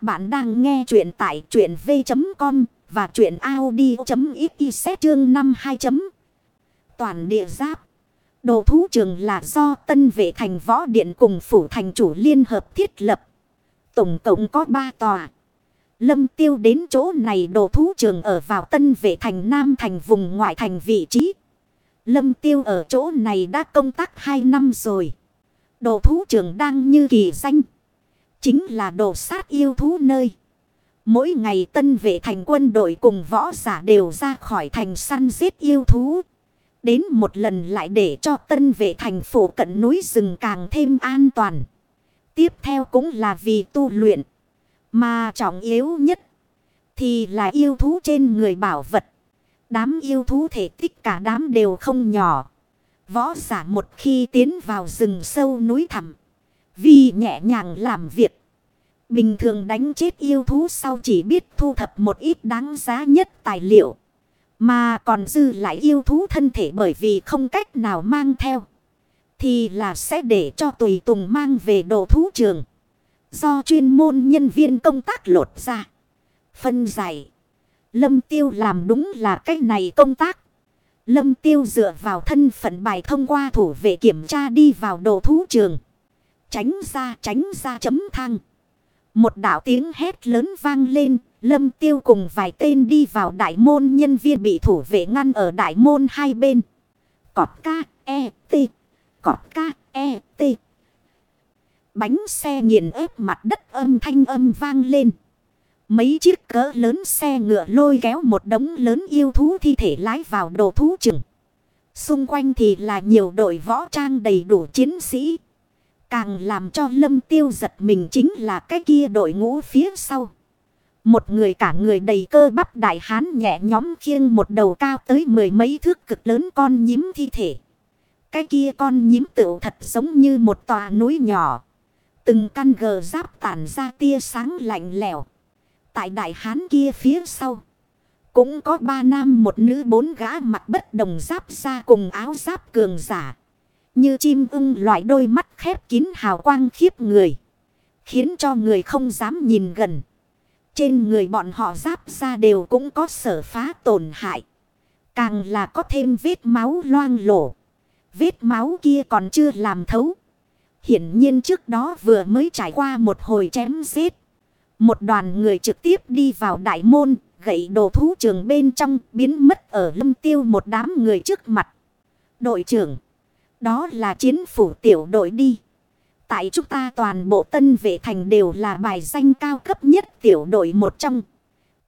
Các bạn đang nghe chuyện tại chuyện v.com và chuyện Audi.xyz chương 52. Toàn địa giáp. Đồ thú trường là do tân vệ thành võ điện cùng phủ thành chủ liên hợp thiết lập. Tổng cộng có 3 tòa. Lâm tiêu đến chỗ này đồ thú trường ở vào tân vệ thành Nam thành vùng ngoại thành vị trí. Lâm tiêu ở chỗ này đã công tác 2 năm rồi. Đồ thú trường đang như kỳ danh. Chính là đồ sát yêu thú nơi. Mỗi ngày tân vệ thành quân đội cùng võ giả đều ra khỏi thành săn giết yêu thú. Đến một lần lại để cho tân vệ thành phủ cận núi rừng càng thêm an toàn. Tiếp theo cũng là vì tu luyện. Mà trọng yếu nhất thì là yêu thú trên người bảo vật. Đám yêu thú thể tích cả đám đều không nhỏ. Võ giả một khi tiến vào rừng sâu núi thẳm. Vì nhẹ nhàng làm việc. Bình thường đánh chết yêu thú sau chỉ biết thu thập một ít đáng giá nhất tài liệu. Mà còn dư lại yêu thú thân thể bởi vì không cách nào mang theo. Thì là sẽ để cho tùy tùng mang về đồ thú trường. Do chuyên môn nhân viên công tác lột ra. Phân giải. Lâm tiêu làm đúng là cái này công tác. Lâm tiêu dựa vào thân phận bài thông qua thủ vệ kiểm tra đi vào đồ thú trường. Tránh ra tránh ra chấm thang. Một đạo tiếng hét lớn vang lên. Lâm tiêu cùng vài tên đi vào đại môn nhân viên bị thủ vệ ngăn ở đại môn hai bên. Cọp ca, e, t. Cọp ca, e, t. Bánh xe nghiền ép mặt đất âm thanh âm vang lên. Mấy chiếc cỡ lớn xe ngựa lôi kéo một đống lớn yêu thú thi thể lái vào đồ thú chừng. Xung quanh thì là nhiều đội võ trang đầy đủ chiến sĩ. Càng làm cho lâm tiêu giật mình chính là cái kia đội ngũ phía sau. Một người cả người đầy cơ bắp đại hán nhẹ nhóm khiêng một đầu cao tới mười mấy thước cực lớn con nhím thi thể. Cái kia con nhím tựu thật giống như một tòa núi nhỏ. Từng căn gờ giáp tản ra tia sáng lạnh lẽo. Tại đại hán kia phía sau. Cũng có ba nam một nữ bốn gã mặt bất đồng giáp ra cùng áo giáp cường giả. Như chim ưng loại đôi mắt khép kín hào quang khiếp người. Khiến cho người không dám nhìn gần. Trên người bọn họ giáp ra đều cũng có sở phá tổn hại. Càng là có thêm vết máu loang lổ. Vết máu kia còn chưa làm thấu. Hiển nhiên trước đó vừa mới trải qua một hồi chém giết. Một đoàn người trực tiếp đi vào đại môn, gậy đồ thú trường bên trong biến mất ở lâm tiêu một đám người trước mặt. Đội trưởng, đó là chiến phủ tiểu đội đi. Tại chúng ta toàn bộ tân vệ thành đều là bài danh cao cấp nhất tiểu đội một trong.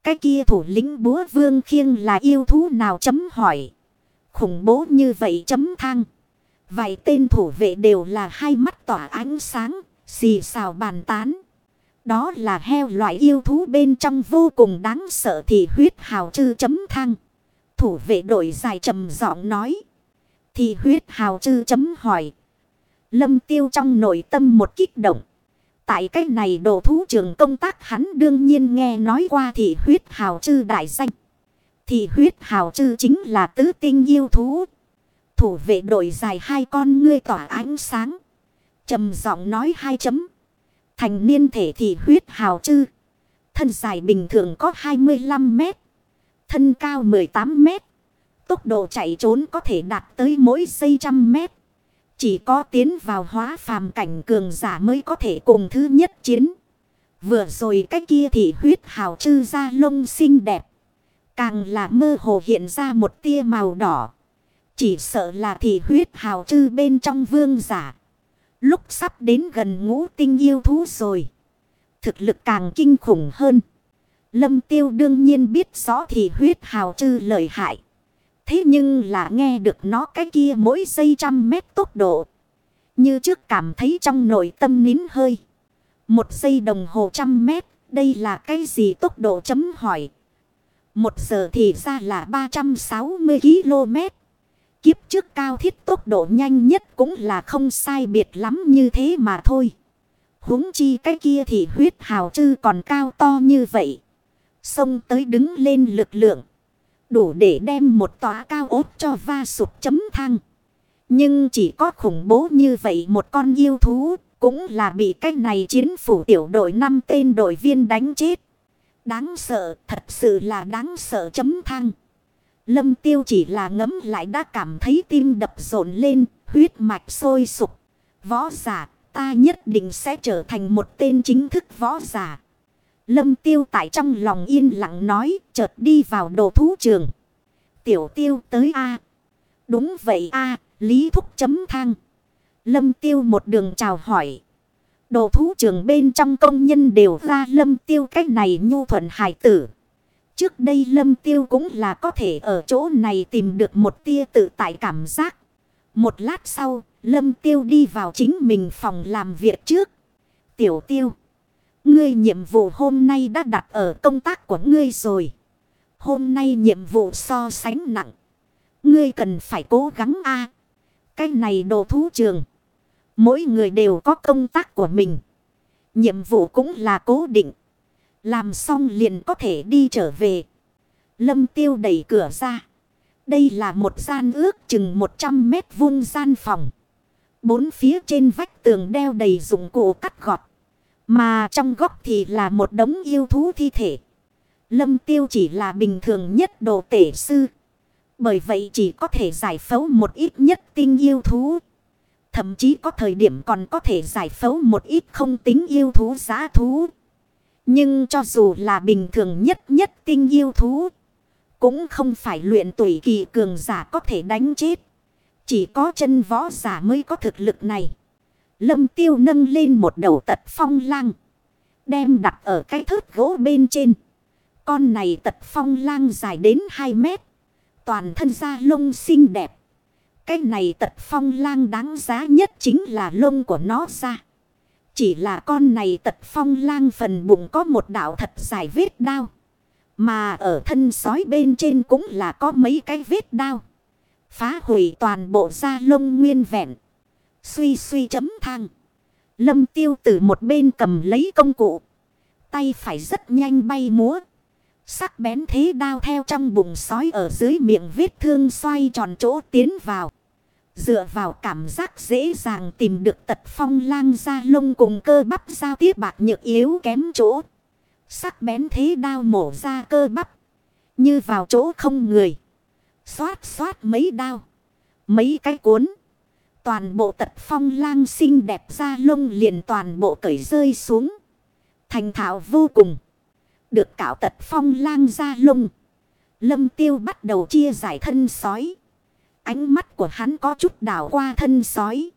Cái kia thủ lĩnh búa vương khiêng là yêu thú nào chấm hỏi. Khủng bố như vậy chấm thang. Vài tên thủ vệ đều là hai mắt tỏa ánh sáng, xì xào bàn tán. Đó là heo loại yêu thú bên trong vô cùng đáng sợ thì huyết hào chư chấm thang. Thủ vệ đội dài trầm giọng nói. Thì huyết hào chư chấm hỏi. Lâm tiêu trong nội tâm một kích động. Tại cách này đồ thú trường công tác hắn đương nhiên nghe nói qua thì huyết hào chư đại danh. Thì huyết hào chư chính là tứ tinh yêu thú. Thủ vệ đội dài hai con ngươi tỏa ánh sáng. trầm giọng nói hai chấm. Thành niên thể thì huyết hào chư. Thân dài bình thường có 25 mét. Thân cao 18 mét. Tốc độ chạy trốn có thể đạt tới mỗi giây trăm mét. Chỉ có tiến vào hóa phàm cảnh cường giả mới có thể cùng thứ nhất chiến. Vừa rồi cái kia thì huyết hào chư ra lông xinh đẹp. Càng là mơ hồ hiện ra một tia màu đỏ. Chỉ sợ là thì huyết hào chư bên trong vương giả. Lúc sắp đến gần ngũ tinh yêu thú rồi. Thực lực càng kinh khủng hơn. Lâm tiêu đương nhiên biết rõ thì huyết hào chư lợi hại. Thế nhưng là nghe được nó cái kia mỗi giây trăm mét tốc độ. Như trước cảm thấy trong nội tâm nín hơi. Một giây đồng hồ trăm mét. Đây là cái gì tốc độ chấm hỏi. Một giờ thì ra là 360 km. Kiếp trước cao thiết tốc độ nhanh nhất cũng là không sai biệt lắm như thế mà thôi. huống chi cái kia thì huyết hào chư còn cao to như vậy. Xông tới đứng lên lực lượng. Đủ để đem một tòa cao ốt cho va sụp chấm thang. Nhưng chỉ có khủng bố như vậy một con yêu thú Cũng là bị cái này chiến phủ tiểu đội năm tên đội viên đánh chết. Đáng sợ, thật sự là đáng sợ chấm thăng. Lâm tiêu chỉ là ngấm lại đã cảm thấy tim đập rộn lên, huyết mạch sôi sục. Võ giả, ta nhất định sẽ trở thành một tên chính thức võ giả. Lâm tiêu tại trong lòng yên lặng nói, chợt đi vào đồ thú trường. Tiểu tiêu tới A. Đúng vậy A, Lý Thúc chấm thang. Lâm tiêu một đường chào hỏi. Đồ thú trường bên trong công nhân đều ra lâm tiêu cách này nhu thuận hải tử. Trước đây lâm tiêu cũng là có thể ở chỗ này tìm được một tia tự tại cảm giác. Một lát sau, lâm tiêu đi vào chính mình phòng làm việc trước. Tiểu tiêu. Ngươi nhiệm vụ hôm nay đã đặt ở công tác của ngươi rồi. Hôm nay nhiệm vụ so sánh nặng. Ngươi cần phải cố gắng a. Cái này đồ thú trường. Mỗi người đều có công tác của mình. Nhiệm vụ cũng là cố định. Làm xong liền có thể đi trở về. Lâm tiêu đẩy cửa ra. Đây là một gian ước chừng 100 mét vuông gian phòng. Bốn phía trên vách tường đeo đầy dụng cụ cắt gọt. Mà trong góc thì là một đống yêu thú thi thể. Lâm tiêu chỉ là bình thường nhất đồ tể sư. Bởi vậy chỉ có thể giải phẫu một ít nhất tinh yêu thú. Thậm chí có thời điểm còn có thể giải phẫu một ít không tính yêu thú giá thú. Nhưng cho dù là bình thường nhất nhất tinh yêu thú. Cũng không phải luyện tuổi kỳ cường giả có thể đánh chết. Chỉ có chân võ giả mới có thực lực này. Lâm tiêu nâng lên một đầu tật phong lang. Đem đặt ở cái thớt gỗ bên trên. Con này tật phong lang dài đến 2 mét. Toàn thân da lông xinh đẹp. Cái này tật phong lang đáng giá nhất chính là lông của nó ra. Chỉ là con này tật phong lang phần bụng có một đạo thật dài vết đao. Mà ở thân sói bên trên cũng là có mấy cái vết đao. Phá hủy toàn bộ da lông nguyên vẹn. Suy suy chấm thang. Lâm tiêu từ một bên cầm lấy công cụ. Tay phải rất nhanh bay múa. Sắc bén thế đao theo trong bụng sói ở dưới miệng vết thương xoay tròn chỗ tiến vào. Dựa vào cảm giác dễ dàng tìm được tật phong lang ra lông cùng cơ bắp giao tiếp bạc nhược yếu kém chỗ. Sắc bén thế đao mổ ra cơ bắp. Như vào chỗ không người. Xoát xoát mấy đao. Mấy cái cuốn. Toàn bộ tật phong lang xinh đẹp ra lông liền toàn bộ cởi rơi xuống. Thành thạo vô cùng. Được cạo tật phong lang ra lông. Lâm tiêu bắt đầu chia giải thân sói. Ánh mắt của hắn có chút đảo qua thân sói.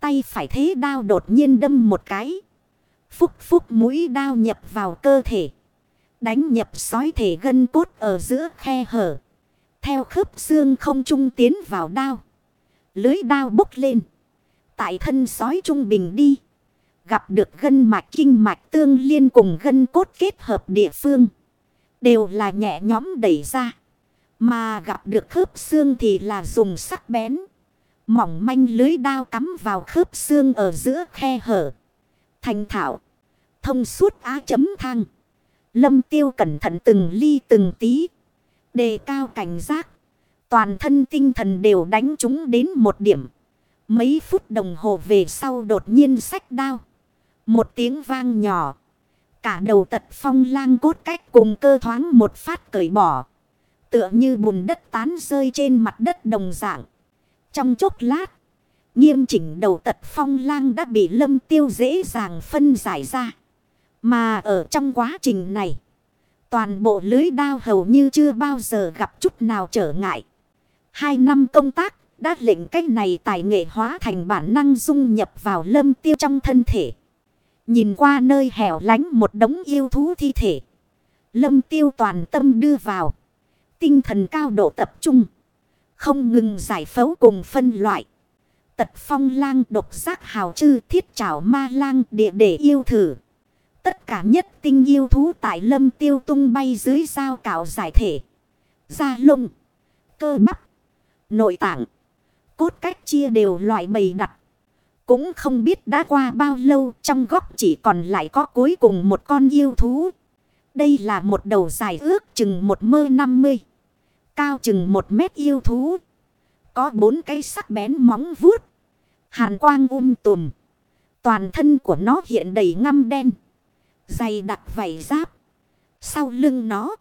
Tay phải thế đao đột nhiên đâm một cái. Phúc phúc mũi đao nhập vào cơ thể. Đánh nhập sói thể gân cốt ở giữa khe hở. Theo khớp xương không trung tiến vào đao. Lưới đao bốc lên. Tại thân sói trung bình đi. Gặp được gân mạch kinh mạch tương liên cùng gân cốt kết hợp địa phương. Đều là nhẹ nhóm đẩy ra. Mà gặp được khớp xương thì là dùng sắc bén. Mỏng manh lưới đao cắm vào khớp xương ở giữa khe hở. Thành thạo. Thông suốt á chấm thang. Lâm tiêu cẩn thận từng ly từng tí. Đề cao cảnh giác. Toàn thân tinh thần đều đánh chúng đến một điểm. Mấy phút đồng hồ về sau đột nhiên sách đao. Một tiếng vang nhỏ. Cả đầu tật phong lang cốt cách cùng cơ thoáng một phát cởi bỏ. Tựa như bùn đất tán rơi trên mặt đất đồng dạng. Trong chốc lát. Nghiêm chỉnh đầu tật phong lang đã bị lâm tiêu dễ dàng phân giải ra. Mà ở trong quá trình này. Toàn bộ lưới đao hầu như chưa bao giờ gặp chút nào trở ngại. Hai năm công tác, đã lệnh cách này tài nghệ hóa thành bản năng dung nhập vào lâm tiêu trong thân thể. Nhìn qua nơi hẻo lánh một đống yêu thú thi thể. Lâm tiêu toàn tâm đưa vào. Tinh thần cao độ tập trung. Không ngừng giải phẫu cùng phân loại. Tật phong lang độc giác hào chư thiết trảo ma lang địa để yêu thử. Tất cả nhất tinh yêu thú tại lâm tiêu tung bay dưới sao cạo giải thể. Da lông. Cơ bắp. Nội tạng. Cốt cách chia đều loại bầy đặt. Cũng không biết đã qua bao lâu, trong góc chỉ còn lại có cuối cùng một con yêu thú. Đây là một đầu dài ước chừng một mơ năm mươi. Cao chừng một mét yêu thú. Có bốn cái sắc bén móng vuốt. Hàn quang um tùm. Toàn thân của nó hiện đầy ngăm đen. Dày đặc vảy giáp. Sau lưng nó.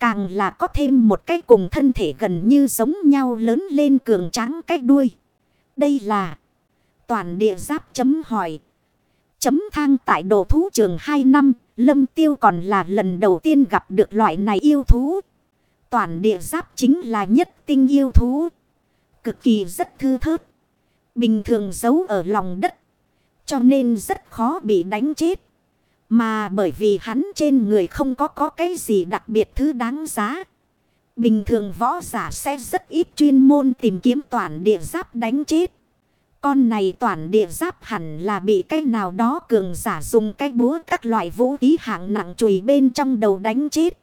Càng là có thêm một cái cùng thân thể gần như giống nhau lớn lên cường tráng cái đuôi. Đây là toàn địa giáp chấm hỏi. Chấm thang tại đồ thú trường 2 năm, lâm tiêu còn là lần đầu tiên gặp được loại này yêu thú. Toàn địa giáp chính là nhất tinh yêu thú. Cực kỳ rất thư thớt. Bình thường giấu ở lòng đất. Cho nên rất khó bị đánh chết. Mà bởi vì hắn trên người không có có cái gì đặc biệt thứ đáng giá. Bình thường võ giả sẽ rất ít chuyên môn tìm kiếm toàn địa giáp đánh chết. Con này toàn địa giáp hẳn là bị cái nào đó cường giả dùng cái búa các loại vũ khí hạng nặng chùi bên trong đầu đánh chết.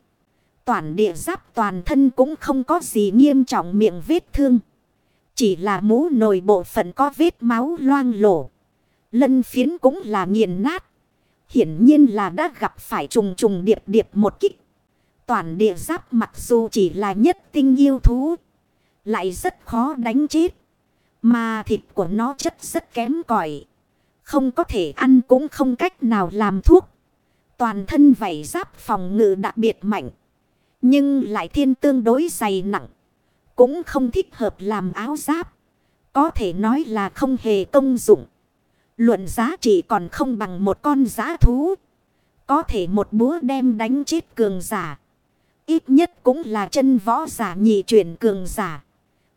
Toàn địa giáp toàn thân cũng không có gì nghiêm trọng miệng vết thương. Chỉ là mũ nồi bộ phận có vết máu loang lổ. Lân phiến cũng là nghiền nát. Hiển nhiên là đã gặp phải trùng trùng điệp điệp một kích. Toàn địa giáp mặc dù chỉ là nhất tinh yêu thú. Lại rất khó đánh chết. Mà thịt của nó chất rất kém cỏi, Không có thể ăn cũng không cách nào làm thuốc. Toàn thân vảy giáp phòng ngự đặc biệt mạnh. Nhưng lại thiên tương đối dày nặng. Cũng không thích hợp làm áo giáp. Có thể nói là không hề công dụng. Luận giá trị còn không bằng một con giá thú. Có thể một búa đem đánh chết cường giả. Ít nhất cũng là chân võ giả nhị chuyển cường giả.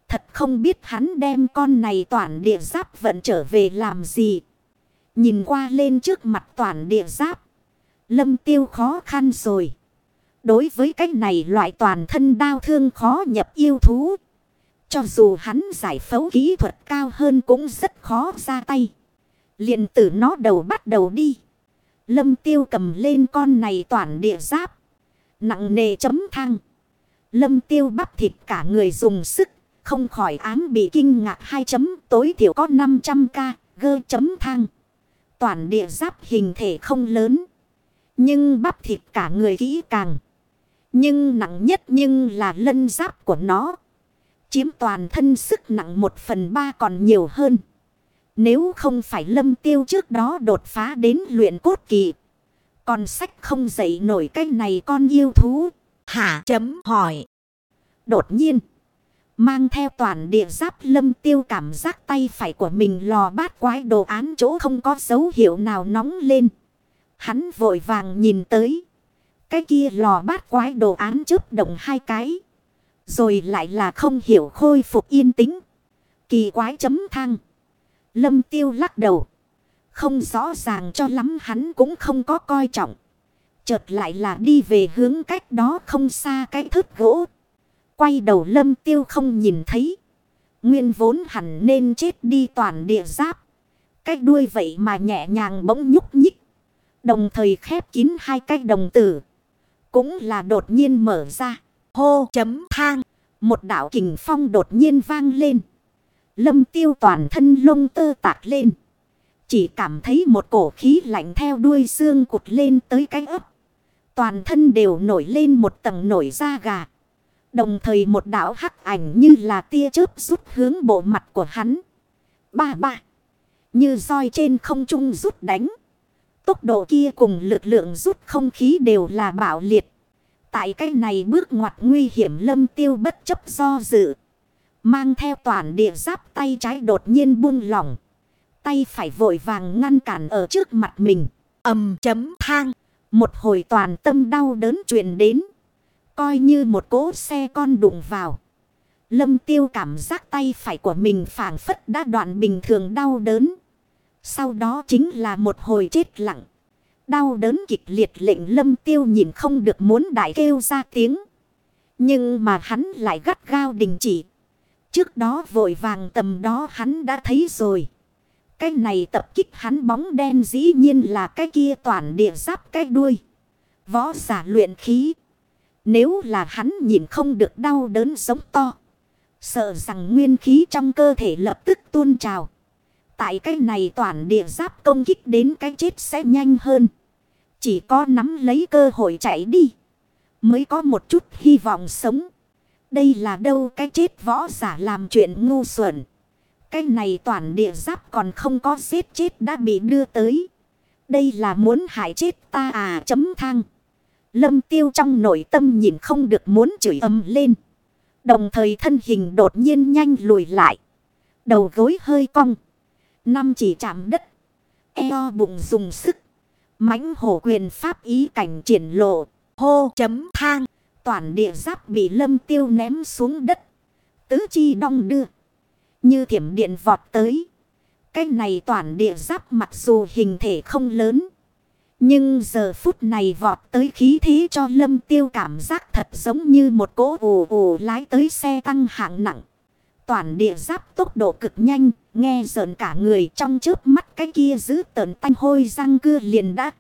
Thật không biết hắn đem con này toàn địa giáp vận trở về làm gì. Nhìn qua lên trước mặt toàn địa giáp. Lâm tiêu khó khăn rồi. Đối với cái này loại toàn thân đau thương khó nhập yêu thú. Cho dù hắn giải phẫu kỹ thuật cao hơn cũng rất khó ra tay liền tử nó đầu bắt đầu đi. Lâm tiêu cầm lên con này toàn địa giáp. Nặng nề chấm thang. Lâm tiêu bắp thịt cả người dùng sức. Không khỏi ám bị kinh ngạc hai chấm, tối thiểu có 500k gơ chấm thang. Toàn địa giáp hình thể không lớn. Nhưng bắp thịt cả người kỹ càng. Nhưng nặng nhất nhưng là lân giáp của nó. Chiếm toàn thân sức nặng một phần ba còn nhiều hơn. Nếu không phải lâm tiêu trước đó đột phá đến luyện cốt kỳ. Còn sách không dậy nổi cái này con yêu thú. Hả chấm hỏi. Đột nhiên. Mang theo toàn địa giáp lâm tiêu cảm giác tay phải của mình lò bát quái đồ án chỗ không có dấu hiệu nào nóng lên. Hắn vội vàng nhìn tới. Cái kia lò bát quái đồ án chớp động hai cái. Rồi lại là không hiểu khôi phục yên tĩnh. Kỳ quái chấm thang. Lâm tiêu lắc đầu. Không rõ ràng cho lắm hắn cũng không có coi trọng. Chợt lại là đi về hướng cách đó không xa cái thước gỗ. Quay đầu lâm tiêu không nhìn thấy. Nguyên vốn hẳn nên chết đi toàn địa giáp. Cái đuôi vậy mà nhẹ nhàng bỗng nhúc nhích. Đồng thời khép kín hai cái đồng tử. Cũng là đột nhiên mở ra. Hô chấm thang. Một đạo kình phong đột nhiên vang lên. Lâm tiêu toàn thân lông tơ tạc lên. Chỉ cảm thấy một cổ khí lạnh theo đuôi xương cụt lên tới cái ấp. Toàn thân đều nổi lên một tầng nổi da gà. Đồng thời một đảo hắc ảnh như là tia chớp rút hướng bộ mặt của hắn. Ba ba. Như roi trên không trung rút đánh. Tốc độ kia cùng lực lượng rút không khí đều là bạo liệt. Tại cái này bước ngoặt nguy hiểm lâm tiêu bất chấp do dự. Mang theo toàn địa giáp tay trái đột nhiên buông lỏng. Tay phải vội vàng ngăn cản ở trước mặt mình. ầm chấm thang. Một hồi toàn tâm đau đớn truyền đến. Coi như một cỗ xe con đụng vào. Lâm tiêu cảm giác tay phải của mình phản phất đã đoạn bình thường đau đớn. Sau đó chính là một hồi chết lặng. Đau đớn kịch liệt lệnh lâm tiêu nhìn không được muốn đại kêu ra tiếng. Nhưng mà hắn lại gắt gao đình chỉ. Trước đó vội vàng tầm đó hắn đã thấy rồi. Cái này tập kích hắn bóng đen dĩ nhiên là cái kia toàn địa giáp cái đuôi. Võ giả luyện khí. Nếu là hắn nhìn không được đau đớn sống to. Sợ rằng nguyên khí trong cơ thể lập tức tuôn trào. Tại cái này toàn địa giáp công kích đến cái chết sẽ nhanh hơn. Chỉ có nắm lấy cơ hội chạy đi. Mới có một chút hy vọng sống. Đây là đâu cái chết võ giả làm chuyện ngu xuẩn. Cái này toàn địa giáp còn không có giết chết đã bị đưa tới. Đây là muốn hại chết ta à chấm thang. Lâm tiêu trong nội tâm nhìn không được muốn chửi âm lên. Đồng thời thân hình đột nhiên nhanh lùi lại. Đầu gối hơi cong. Năm chỉ chạm đất. Eo bụng dùng sức. mãnh hổ quyền pháp ý cảnh triển lộ. Hô chấm thang. Toàn địa giáp bị lâm tiêu ném xuống đất. Tứ chi đong đưa. Như thiểm điện vọt tới. Cái này toàn địa giáp mặc dù hình thể không lớn. Nhưng giờ phút này vọt tới khí thế cho lâm tiêu cảm giác thật giống như một cỗ ồ ồ lái tới xe tăng hạng nặng. Toàn địa giáp tốc độ cực nhanh, nghe rợn cả người trong trước mắt cái kia giữ tợn tanh hôi răng cưa liền đã.